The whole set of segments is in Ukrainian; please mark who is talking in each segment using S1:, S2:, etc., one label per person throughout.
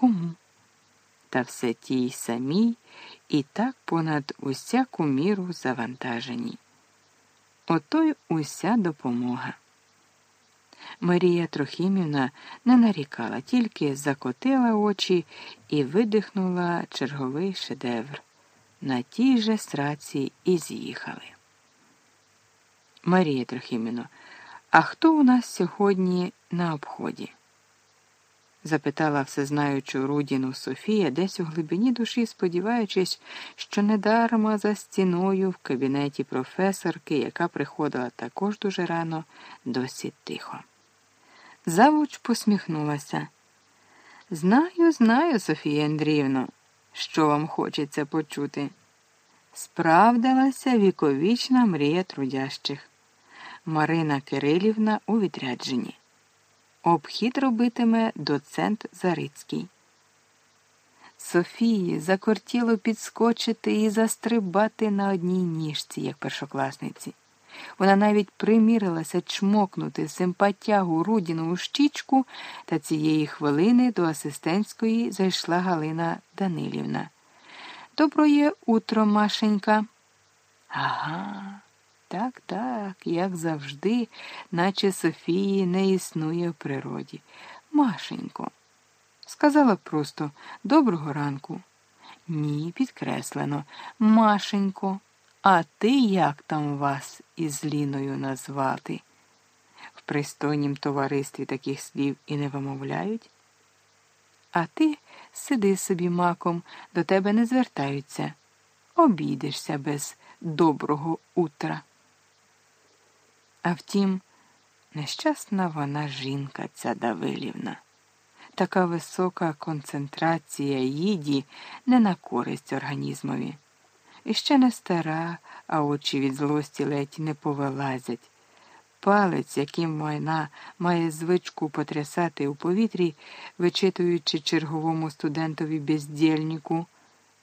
S1: Кому? Та все тій самій і так понад усяку міру завантажені. Ото й уся допомога. Марія Трохімівна не нарікала, тільки закотила очі і видихнула черговий шедевр. На тій же сраці і з'їхали. Марія Трохімівно, а хто у нас сьогодні на обході? Запитала всезнаючу Рудіну Софія, десь у глибині душі, сподіваючись, що недарма за стіною в кабінеті професорки, яка приходила також дуже рано, досі тихо. Завуч посміхнулася. Знаю, знаю, Софія Андріївно, що вам хочеться почути. Справдилася віковічна мрія трудящих. Марина Кирилівна у відрядженні. Обхід робитиме доцент Зарицький. Софії закортіло підскочити і застрибати на одній ніжці, як першокласниці. Вона навіть примірилася чмокнути симпатягу Рудіну у щічку, та цієї хвилини до асистентської зайшла Галина Данилівна. Доброє утро, Машенька. Ага. Так, так, як завжди, наче Софії не існує в природі. Машенько. Сказала просто доброго ранку. Ні, підкреслено. Машенько, а ти як там вас із Ліною назвати? В пристойнім товаристві таких слів і не вимовляють. А ти сиди собі маком, до тебе не звертаються. Обійдешся без доброго утра. А втім, нещасна вона жінка, ця Давилівна. Така висока концентрація їді не на користь організмові. І ще не стара, а очі від злості ледь не повилазять. Палець, яким вона має звичку потрясати у повітрі, вичитуючи черговому студентові бездільнику,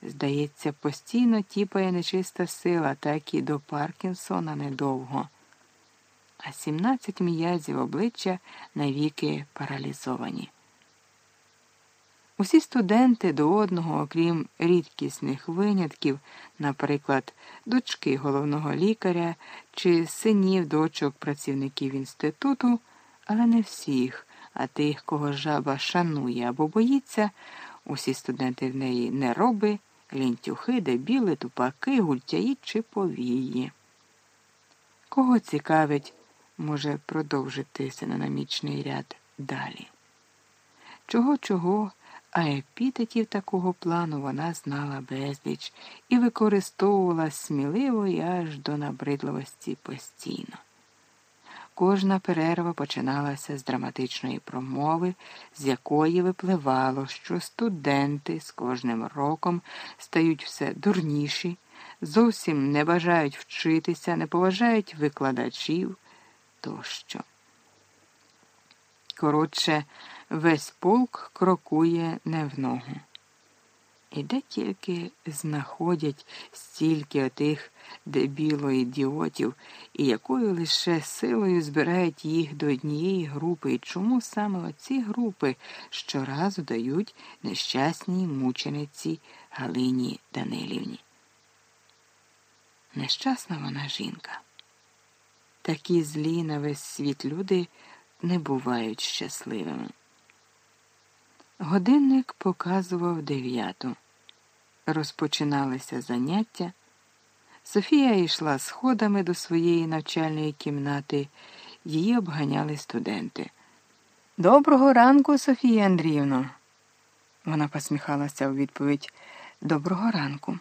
S1: здається, постійно тіпає нечиста сила, так і до Паркінсона недовго а 17 м'язів обличчя навіки паралізовані. Усі студенти до одного, окрім рідкісних винятків, наприклад, дочки головного лікаря чи синів дочок працівників інституту, але не всіх, а тих, кого жаба шанує або боїться, усі студенти в неї нероби, лінтюхи, дебіли, тупаки, гультяї чи повії. Кого цікавить може продовжити синонімічний ряд далі. Чого, чого, а епітетів такого плану вона знала безліч і використовувала сміливо і аж до набридливості постійно. Кожна перерва починалася з драматичної промови, з якої випливало, що студенти з кожним роком стають все дурніші, зовсім не бажають вчитися, не поважають викладачів тощо. Коротше, весь полк крокує не в ногу. І де тільки знаходять стільки отих дебіло-ідіотів, і якою лише силою збирають їх до однієї групи, і чому саме оці групи щоразу дають нещасній мучениці Галині Данилівні? Нещасна вона жінка. Такі злі на весь світ люди не бувають щасливими. Годинник показував дев'яту. Розпочиналися заняття. Софія йшла сходами до своєї навчальної кімнати, її обганяли студенти. Доброго ранку, Софія Андріївно. Вона посміхалася у відповідь Доброго ранку.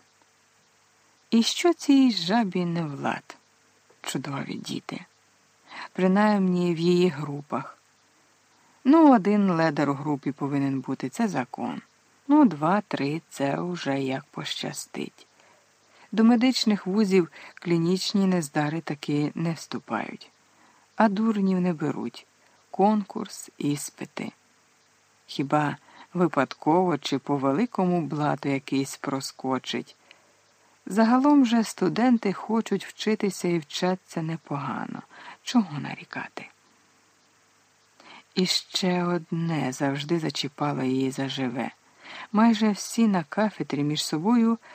S1: І що цій жабі не влад? Чудові діти, принаймні в її групах. Ну, один ледар у групі повинен бути, це закон. Ну, два-три це вже як пощастить. До медичних вузів клінічні нездари таки не вступають, а дурнів не беруть конкурс, іспити. Хіба випадково чи по великому блату якийсь проскочить? Загалом же студенти хочуть вчитися і вчаться непогано. Чого нарікати? І ще одне завжди зачіпало її заживе. майже всі на кафедрі між собою